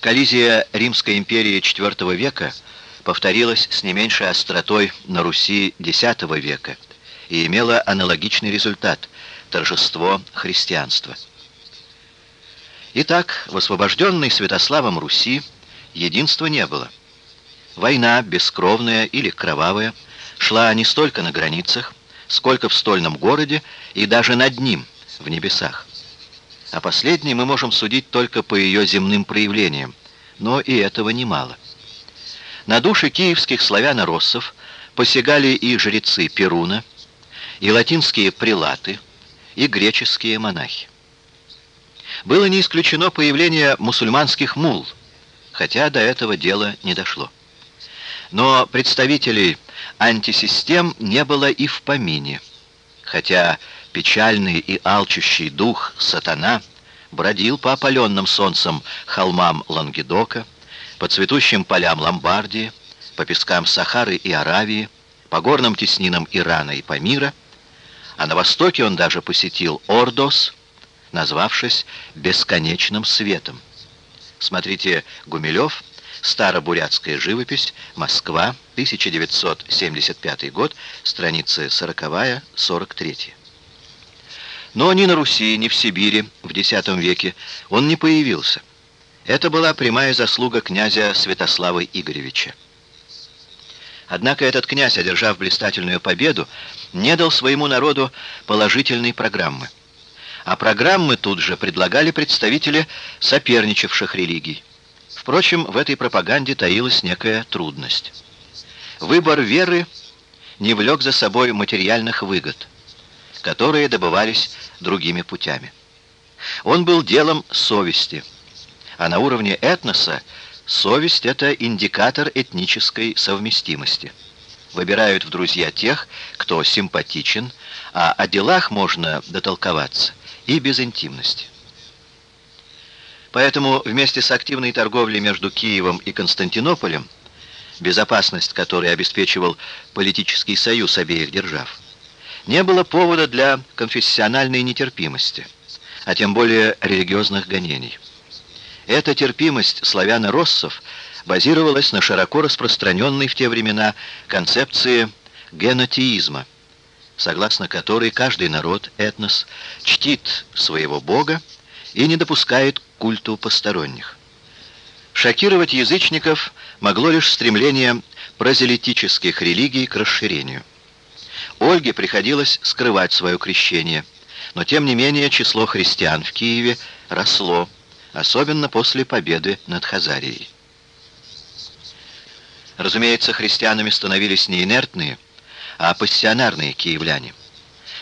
Коллизия Римской империи IV века повторилась с не меньшей остротой на Руси X века и имела аналогичный результат – торжество христианства. Итак, в освобожденной Святославом Руси единства не было. Война, бескровная или кровавая, шла не столько на границах, сколько в стольном городе и даже над ним, в небесах. О последней мы можем судить только по ее земным проявлениям, но и этого немало. На души киевских славяно-россов посягали и жрецы Перуна, и латинские прилаты, и греческие монахи. Было не исключено появление мусульманских мул, хотя до этого дела не дошло. Но представителей антисистем не было и в помине, хотя печальный и алчущий дух сатана бродил по опаленным солнцем холмам Лангедока, по цветущим полям Ломбардии, по пескам Сахары и Аравии, по горным теснинам Ирана и Памира, а на востоке он даже посетил Ордос, назвавшись «бесконечным светом». Смотрите Гумилев, Старобурятская живопись, Москва, 1975 год, страницы 40-43. Но ни на Руси, ни в Сибири в X веке он не появился. Это была прямая заслуга князя Святослава Игоревича. Однако этот князь, одержав блистательную победу, не дал своему народу положительной программы. А программы тут же предлагали представители соперничавших религий. Впрочем, в этой пропаганде таилась некая трудность. Выбор веры не влек за собой материальных выгод – которые добывались другими путями. Он был делом совести, а на уровне этноса совесть — это индикатор этнической совместимости. Выбирают в друзья тех, кто симпатичен, а о делах можно дотолковаться и без интимности. Поэтому вместе с активной торговлей между Киевом и Константинополем, безопасность которой обеспечивал политический союз обеих держав, не было повода для конфессиональной нетерпимости, а тем более религиозных гонений. Эта терпимость славяно-россов базировалась на широко распространенной в те времена концепции генотеизма, согласно которой каждый народ, этнос, чтит своего бога и не допускает культу посторонних. Шокировать язычников могло лишь стремление прозелитических религий к расширению. Ольге приходилось скрывать свое крещение, но тем не менее число христиан в Киеве росло, особенно после победы над Хазарией. Разумеется, христианами становились не инертные, а пассионарные киевляне.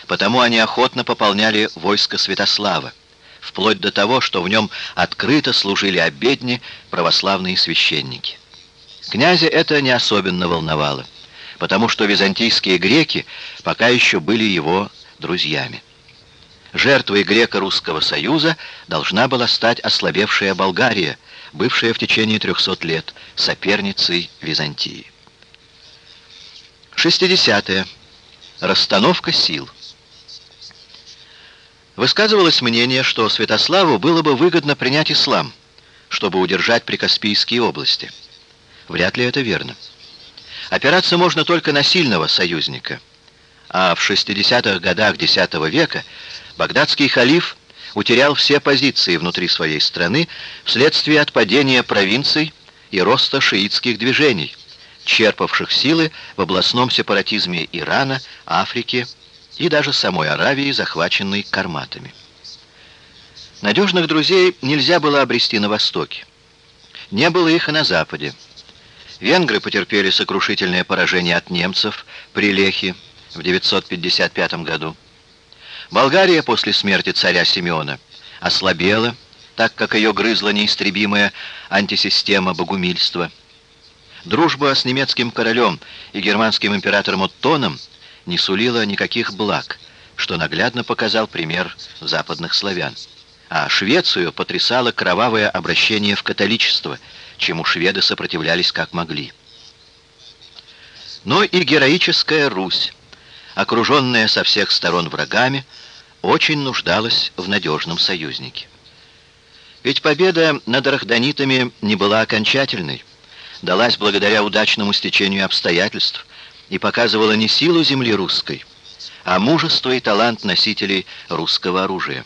Потому они охотно пополняли войско Святослава, вплоть до того, что в нем открыто служили обедни православные священники. Князя это не особенно волновало потому что византийские греки пока еще были его друзьями. Жертвой греко-русского союза должна была стать ослабевшая Болгария, бывшая в течение 300 лет соперницей Византии. 60. -е. Расстановка сил. Высказывалось мнение, что Святославу было бы выгодно принять ислам, чтобы удержать Прикаспийские области. Вряд ли это верно. Опираться можно только на сильного союзника. А в 60-х годах X века багдадский халиф утерял все позиции внутри своей страны вследствие отпадения провинций и роста шиитских движений, черпавших силы в областном сепаратизме Ирана, Африки и даже самой Аравии, захваченной карматами. Надежных друзей нельзя было обрести на Востоке. Не было их и на Западе. Венгры потерпели сокрушительное поражение от немцев при Лехе в 955 году. Болгария после смерти царя Симеона ослабела, так как ее грызла неистребимая антисистема богумильства. Дружба с немецким королем и германским императором Оттоном не сулила никаких благ, что наглядно показал пример западных славян. А Швецию потрясало кровавое обращение в католичество – чему шведы сопротивлялись как могли. Но и героическая Русь, окруженная со всех сторон врагами, очень нуждалась в надежном союзнике. Ведь победа над арахданитами не была окончательной, далась благодаря удачному стечению обстоятельств и показывала не силу земли русской, а мужество и талант носителей русского оружия.